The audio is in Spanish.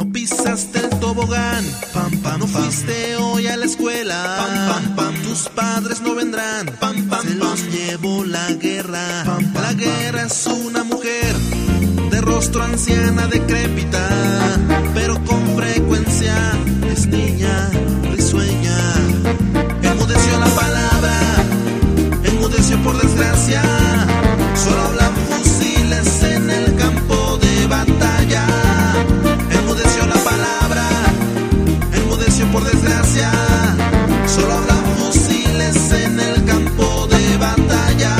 No pisaste el tobogán, pam pam. No pam. fuiste hoy a la escuela, pam pam pam. Tus padres no vendrán, pam pam. Se los llevó la guerra, pam, pam La guerra es una mujer de rostro anciana decrépita, pero con solo hablan fusiles en el campo de batalla.